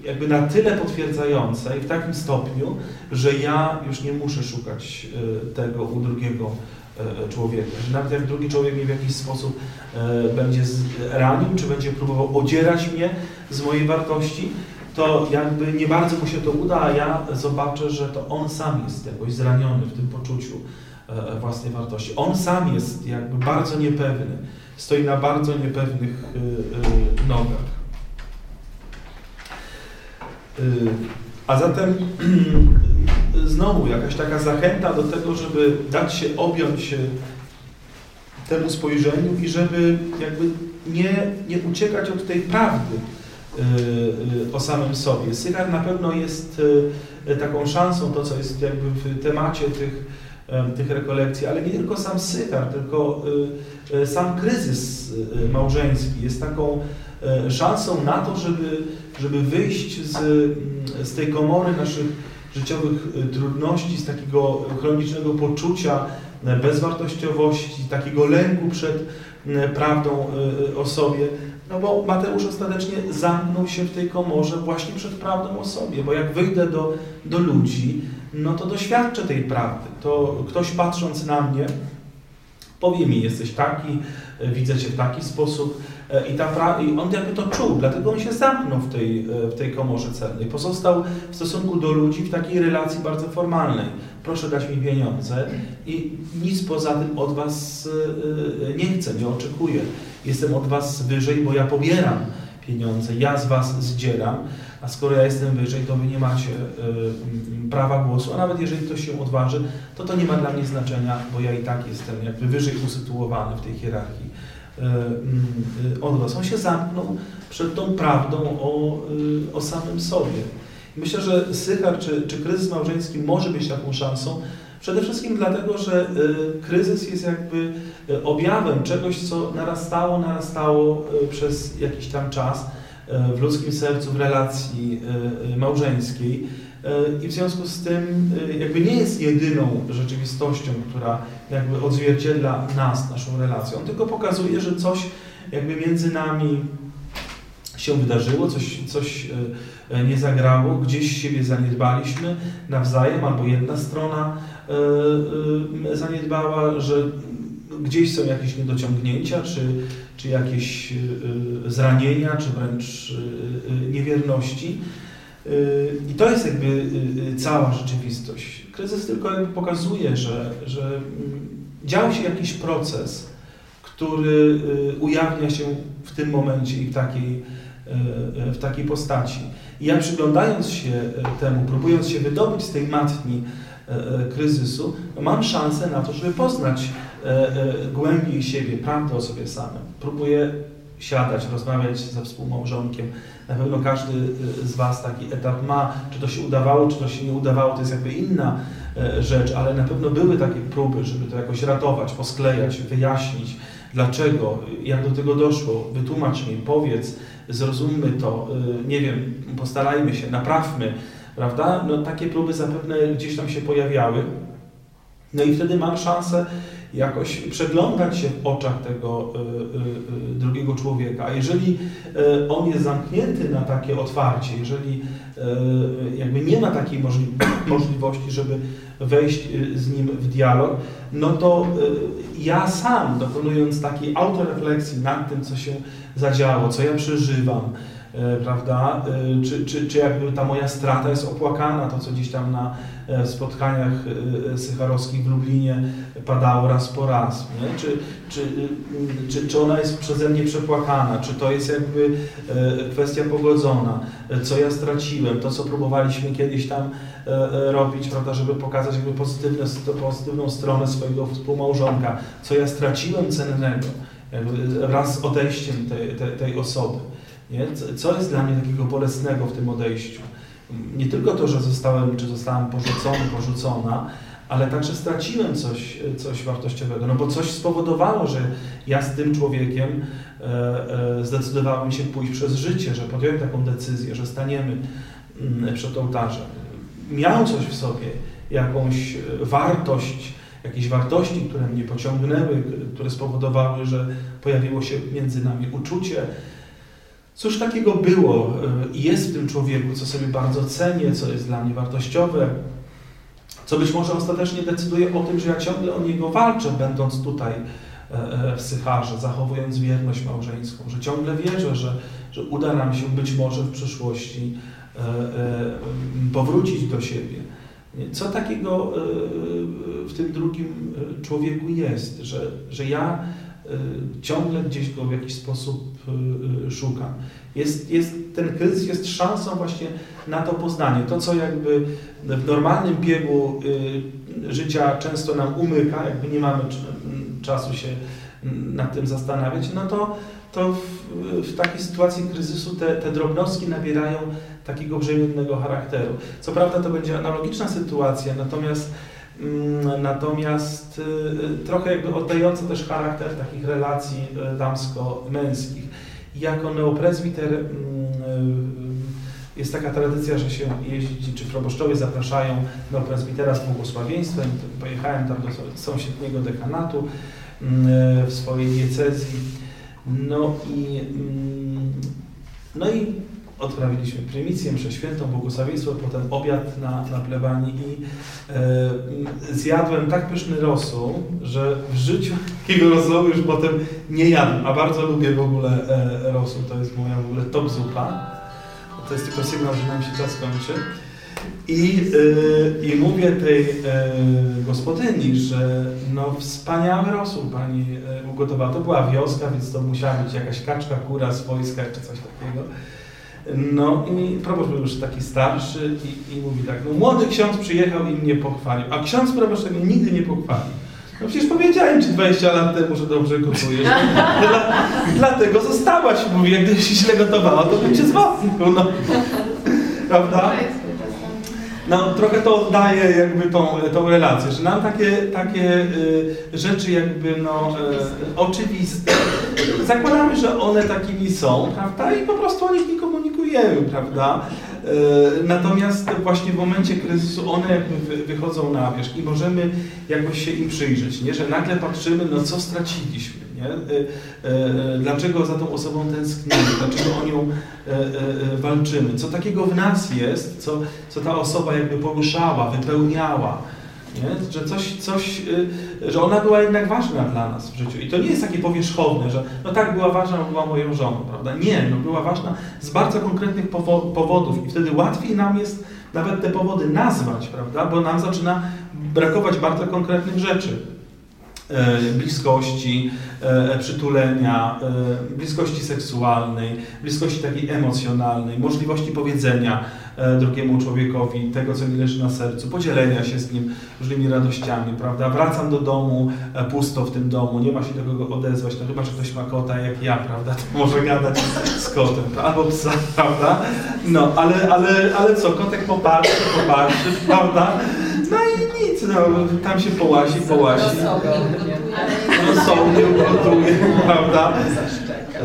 jakby na tyle potwierdzające i w takim stopniu, że ja już nie muszę szukać tego u drugiego człowieka. Że nawet jak drugi człowiek mnie w jakiś sposób e, będzie ranił, czy będzie próbował odzierać mnie z mojej wartości, to jakby nie bardzo mu się to uda, a ja zobaczę, że to on sam jest jakoś zraniony w tym poczuciu e, własnej wartości. On sam jest jakby bardzo niepewny, stoi na bardzo niepewnych nogach. A zatem znowu jakaś taka zachęta do tego, żeby dać się objąć temu spojrzeniu i żeby jakby nie, nie uciekać od tej prawdy y, y, o samym sobie. Sygar na pewno jest taką szansą, to co jest jakby w temacie tych, tych rekolekcji, ale nie tylko sam Sygar, tylko sam kryzys małżeński jest taką szansą na to, żeby, żeby wyjść z, z tej komory naszych życiowych trudności, z takiego chronicznego poczucia bezwartościowości, takiego lęku przed prawdą o sobie, no bo Mateusz ostatecznie zamknął się w tej komorze właśnie przed prawdą o sobie, bo jak wyjdę do, do ludzi, no to doświadczę tej prawdy. To ktoś patrząc na mnie powie mi, jesteś taki, widzę Cię w taki sposób i, ta, i on jakby to czuł, dlatego on się zamknął w tej, e, w tej komorze celnej. Pozostał w stosunku do ludzi w takiej relacji bardzo formalnej. Proszę dać mi pieniądze i nic poza tym od Was e, nie chcę, nie oczekuję. Jestem od Was wyżej, bo ja pobieram pieniądze, ja z Was zdzieram, a skoro ja jestem wyżej, to Wy nie macie prawa głosu, a nawet jeżeli ktoś się odważy, to to nie ma dla mnie znaczenia, bo ja i tak jestem jakby wyżej usytuowany w tej hierarchii od Was. On się zamknął przed tą prawdą o, y, o samym sobie. Myślę, że Sychar czy, czy kryzys małżeński może być taką szansą, Przede wszystkim dlatego, że y, kryzys jest jakby y, objawem czegoś, co narastało, narastało przez jakiś tam czas w ludzkim sercu, w relacji małżeńskiej. I w związku z tym jakby nie jest jedyną rzeczywistością, która jakby odzwierciedla nas, naszą relację. On tylko pokazuje, że coś jakby między nami się wydarzyło, coś, coś nie zagrało, gdzieś siebie zaniedbaliśmy nawzajem, albo jedna strona E, e, zaniedbała, że gdzieś są jakieś niedociągnięcia, czy, czy jakieś e, zranienia, czy wręcz niewierności. I to jest jakby cała rzeczywistość. Kryzys tylko jakby pokazuje, że, że mm, dział się jakiś proces, który ujawnia się w tym momencie i w takiej, w takiej postaci. I ja przyglądając się temu, próbując się wydobyć z tej matni, kryzysu, mam szansę na to, żeby poznać głębiej siebie, prawdę o sobie samym. Próbuję siadać, rozmawiać ze współmałżonkiem. Na pewno każdy z Was taki etap ma, czy to się udawało, czy to się nie udawało, to jest jakby inna rzecz, ale na pewno były takie próby, żeby to jakoś ratować, posklejać, wyjaśnić, dlaczego, jak do tego doszło, wytłumacz mi, powiedz, zrozummy to, nie wiem, postarajmy się, naprawmy prawda? No, takie próby zapewne gdzieś tam się pojawiały. No i wtedy mam szansę jakoś przeglądać się w oczach tego y, y, y, drugiego człowieka. A jeżeli on jest zamknięty na takie otwarcie, jeżeli jakby nie ma takiej możli możliwości, żeby wejść z nim w dialog, no to ja sam dokonując takiej autorefleksji nad tym, co się zadziało, co ja przeżywam, E, prawda? E, czy, czy, czy jakby ta moja strata jest opłakana, to co gdzieś tam na e, spotkaniach sycharowskich w Lublinie padało raz po raz, nie? Czy, czy, czy, czy ona jest przeze mnie przepłakana, czy to jest jakby kwestia pogodzona, co ja straciłem, to co próbowaliśmy kiedyś tam robić, prawda, żeby pokazać jakby pozytywne, pozytywną stronę swojego współmałżonka, co ja straciłem cennego wraz z odejściem tej, tej, tej osoby. Nie? Co jest dla mnie takiego bolesnego w tym odejściu? Nie tylko to, że zostałem, czy zostałam porzucony, porzucona, ale także straciłem coś, coś wartościowego, no bo coś spowodowało, że ja z tym człowiekiem e, e, zdecydowałem się pójść przez życie, że podjąłem taką decyzję, że staniemy mm, przed ołtarzem. Miał coś w sobie, jakąś wartość, jakieś wartości, które mnie pociągnęły, które spowodowały, że pojawiło się między nami uczucie, Cóż takiego było e, i jest w tym człowieku, co sobie bardzo cenię, co jest dla mnie wartościowe, co być może ostatecznie decyduje o tym, że ja ciągle o niego walczę, będąc tutaj e, e, w Sycharze, zachowując wierność małżeńską, że ciągle wierzę, że, że uda nam się być może w przyszłości powrócić do siebie. Co takiego w tym drugim człowieku jest, że, że ja ciągle gdzieś go w jakiś sposób Y, y, szukam. Jest, jest, ten kryzys jest szansą właśnie na to poznanie. To, co jakby w normalnym biegu y, życia często nam umyka, jakby nie mamy czasu się nad tym zastanawiać, no to, to w, w takiej sytuacji kryzysu te, te drobnostki nabierają takiego brzemiennego charakteru. Co prawda to będzie analogiczna sytuacja, natomiast Natomiast trochę jakby oddający też charakter takich relacji damsko-męskich jako neoprezbiter mm, jest taka tradycja, że się jeździ, czy proboszczowie zapraszają do prezbitera z błogosławieństwem. Pojechałem tam do sąsiedniego dekanatu mm, w swojej diecezji. No i, mm, no i odprawiliśmy prymicję, przeświętą, błogosławieństwo, potem obiad na, na plebanii i e, zjadłem tak pyszny rosół, że w życiu takiego rosołu już potem nie jadłem, a bardzo lubię w ogóle e, rosół, to jest moja w ogóle top zupa. To jest tylko sygnał, że nam się czas kończy. I, yy, I mówię tej yy, gospodyni, że no wspaniały rosół pani yy, ugotowała. To była wioska, więc to musiała być jakaś kaczka, kura z wojska czy coś takiego. No i proboszcz był już taki starszy i, i mówi tak, no młody ksiądz przyjechał i mnie pochwalił, a ksiądz proboszcz mnie nigdy nie pochwalił. No przecież powiedziałem Ci 20 lat temu, że dobrze gotujesz. Dla, dlatego zostałaś, mówi, jak gdybyś źle gotowała, to bym Cię zwolnił, no. Prawda? No, trochę to oddaje jakby tą, tą relację, że nam takie, takie y, rzeczy jakby no, y, oczywiste, zakładamy, że one takimi są, prawda, i po prostu o nich nie komunikujemy, prawda. Y, natomiast właśnie w momencie kryzysu one jakby wychodzą na wierzch i możemy jakoś się im przyjrzeć, nie? że nagle patrzymy, no co straciliśmy, nie? Y, y, dlaczego za tą osobą tęsknimy, dlaczego o nią walczymy, co takiego w nas jest, co, co ta osoba jakby poruszała, wypełniała. Nie? Że coś, coś, że ona była jednak ważna dla nas w życiu. I to nie jest takie powierzchowne, że no tak, była ważna, była moją żoną, prawda? Nie, no była ważna z bardzo konkretnych powodów i wtedy łatwiej nam jest nawet te powody nazwać, prawda? Bo nam zaczyna brakować bardzo konkretnych rzeczy. E, bliskości, e, przytulenia, e, bliskości seksualnej, bliskości takiej emocjonalnej, możliwości powiedzenia drugiemu człowiekowi tego, co mi leży na sercu, podzielenia się z nim różnymi radościami, prawda? Wracam do domu, pusto w tym domu, nie ma się do kogo odezwać, no chyba, że ktoś ma kota jak ja, prawda? To może gadać z kotem, albo psa, prawda? No, ale, ale, ale co, kotek popatrzy, popatrzy, prawda? No tam się połazi, połazi. Rozsądnie ugotuje, prawda?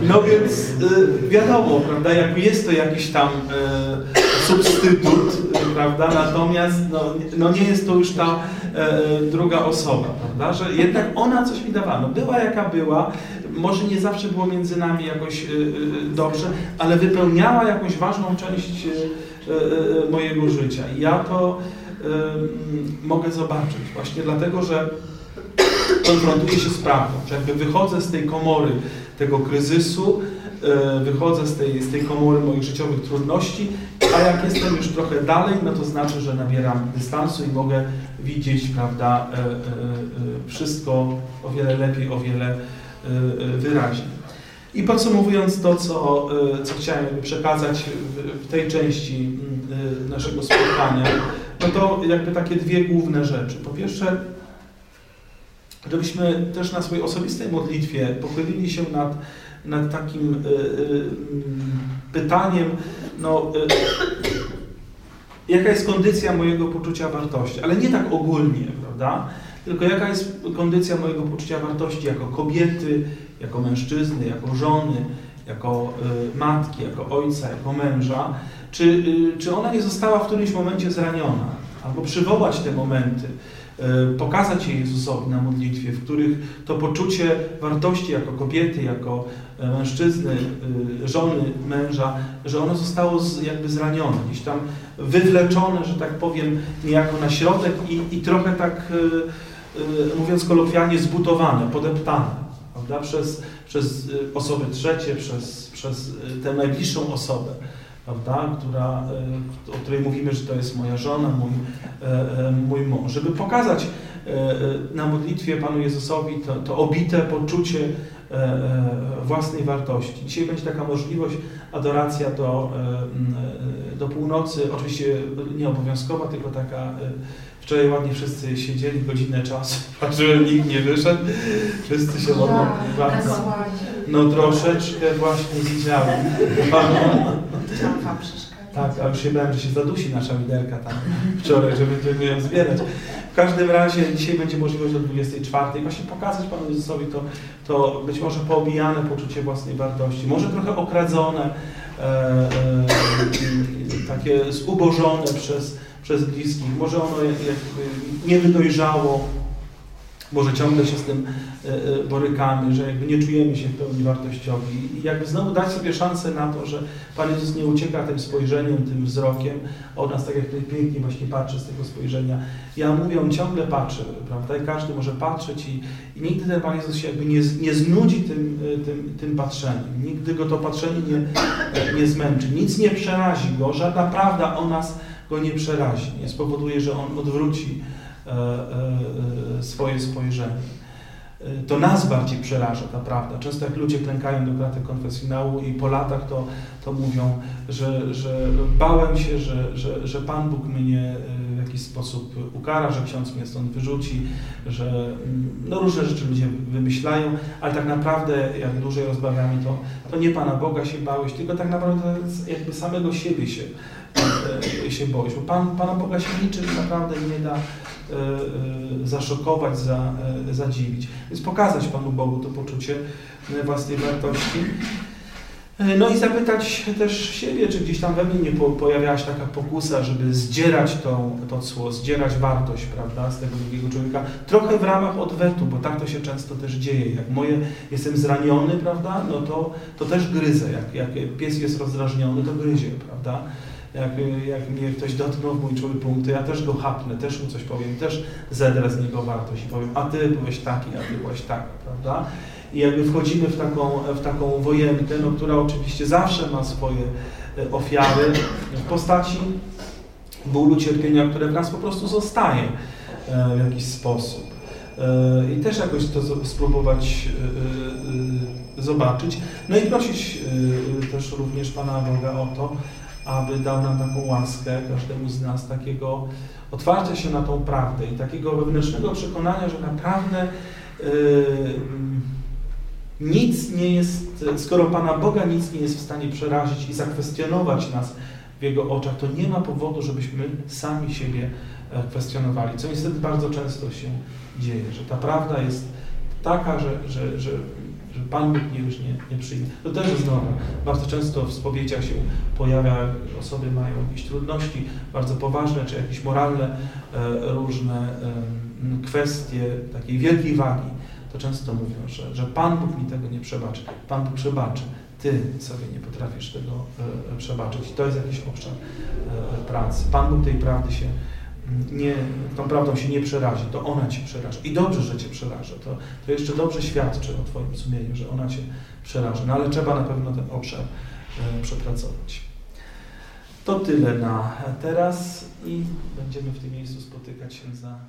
No więc y, wiadomo, prawda, jak jest to jakiś tam y, substytut, prawda, natomiast no, no, nie jest to już ta y, druga osoba, prawda, że jednak ona coś mi dawała, no była jaka była, może nie zawsze było między nami jakoś y, y, dobrze, ale wypełniała jakąś ważną część y, mojego życia i ja to mogę zobaczyć. Właśnie dlatego, że konfrontuję się z prawdą, że jakby wychodzę z tej komory tego kryzysu, e, wychodzę z tej, z tej komory moich życiowych trudności, a jak jestem już trochę dalej, no to znaczy, że nabieram dystansu i mogę widzieć, prawda, e, e, wszystko o wiele lepiej, o wiele wyraźniej. I podsumowując to, co, co chciałem przekazać w tej części naszego spotkania, no to jakby takie dwie główne rzeczy. Po pierwsze, żebyśmy też na swojej osobistej modlitwie pochylili się nad, nad takim y, y, pytaniem, no, y, jaka jest kondycja mojego poczucia wartości, ale nie tak ogólnie, prawda? Tylko jaka jest kondycja mojego poczucia wartości jako kobiety, jako mężczyzny, jako żony, jako matki, jako ojca, jako męża, czy, y, czy ona nie została w którymś momencie zraniona, albo przywołać te momenty, y, pokazać je Jezusowi na modlitwie, w których to poczucie wartości jako kobiety, jako e, mężczyzny, y, żony, męża, że ono zostało jakby zranione, gdzieś tam wywleczone, że tak powiem, niejako na środek i, i trochę tak, mówiąc kolokwialnie, zbutowane, podeptane? Przez, przez osoby trzecie, przez, przez tę najbliższą osobę prawda, która, e, o której mówimy, że to jest moja żona, mój, e, e, mój mąż. Żeby pokazać na modlitwie Panu Jezusowi to, to obite poczucie własnej wartości. Dzisiaj będzie taka możliwość, adoracja do, do północy, oczywiście nie obowiązkowa, tylko taka Wczoraj ładnie wszyscy siedzieli godzinę czasu, patrzyłem, nikt nie wyszedł, wszyscy się modlą bardzo. No troszeczkę właśnie widziałem. Chciałam wam przeszkadzać. Tak, a już się bałem, że się zadusi nasza widelka tam wczoraj, że będziemy ją zbierać. W każdym razie dzisiaj będzie możliwość o 24. Właśnie pokazać Panu Jezusowi to, to być może poobijane poczucie własnej wartości, może trochę okradzone, e, e, takie zubożone przez, przez bliskich, może ono jakby nie wydojrzało, może ciągle się z tym e, e, borykamy, że jakby nie czujemy się w pełni wartościowi. I jakby znowu dać sobie szansę na to, że Pan Jezus nie ucieka tym spojrzeniem, tym wzrokiem od nas, tak jak tutaj pięknie właśnie patrzy z tego spojrzenia. Ja mówię, On ciągle patrzy, prawda? I każdy może patrzeć i, i nigdy ten Pan Jezus się jakby nie, nie znudzi tym, e, tym, tym patrzeniem. Nigdy Go to patrzenie nie, nie zmęczy. Nic nie przerazi Go, żadna prawda o nas Go nie przerazi. Nie spowoduje, że On odwróci E, e, swoje spojrzenie. E, to nas bardziej przeraża ta prawda. Często jak ludzie klękają do kraty konfesjonału i po latach to, to mówią, że, że bałem się, że, że, że Pan Bóg mnie w jakiś sposób ukara, że ksiądz mnie stąd wyrzuci, że mm, no różne rzeczy ludzie wymyślają, ale tak naprawdę jak dłużej rozmawiamy, to, to nie Pana Boga się bałeś, tylko tak naprawdę jakby samego siebie się, się boisz. Bo Pan, Pana Boga się niczym naprawdę nie da E, e, zaszokować, za, e, zadziwić. Więc pokazać Panu Bogu to poczucie własnej wartości. No i zapytać też siebie, czy gdzieś tam we mnie nie pojawiała się taka pokusa, żeby zdzierać to, to cło, zdzierać wartość, prawda, z tego drugiego człowieka. Trochę w ramach odwetu, bo tak to się często też dzieje. Jak moje, jestem zraniony, prawda, no to, to też gryzę. Jak, jak pies jest rozdrażniony, to gryzie, prawda jak, jak mnie ktoś dotknął w mój czuły punkt, to ja też go chapnę, też mu coś powiem, też zedrę z niego wartość i powiem, a ty byłeś taki, a ty byłeś taka, prawda? I jakby wchodzimy w taką, w taką wojenkę, no, która oczywiście zawsze ma swoje e, ofiary w postaci bólu, cierpienia, które w nas po prostu zostaje e, w jakiś sposób. E, I też jakoś to spróbować zobaczyć. No i prosić też również Pana Boga o to, aby dał nam taką łaskę, każdemu z nas, takiego otwarcia się na tą prawdę i takiego wewnętrznego przekonania, że naprawdę yy, nic nie jest, skoro Pana Boga nic nie jest w stanie przerazić i zakwestionować nas w Jego oczach, to nie ma powodu, żebyśmy sami siebie e, kwestionowali, co niestety bardzo często się dzieje, że ta prawda jest taka, że, że, że że Pan Bóg mnie już nie, nie przyjmie. To też znowu, bardzo często w spowiedziach się pojawia, osoby mają jakieś trudności bardzo poważne, czy jakieś moralne e, różne kwestie takiej wielkiej wagi, to często mówią, że, że Pan Bóg mi tego nie przebaczy. Pan Bóg przebaczy. Ty sobie nie potrafisz tego e, przebaczyć. To jest jakiś obszar e, pracy. Pan Bóg tej prawdy się nie, tą prawdą się nie przerazi, to ona Cię przeraża. I dobrze, że Cię przeraża. To, to jeszcze dobrze świadczy o Twoim sumieniu, że ona Cię przeraża. No ale trzeba na pewno ten obszar e, przepracować. To tyle na teraz i będziemy w tym miejscu spotykać się za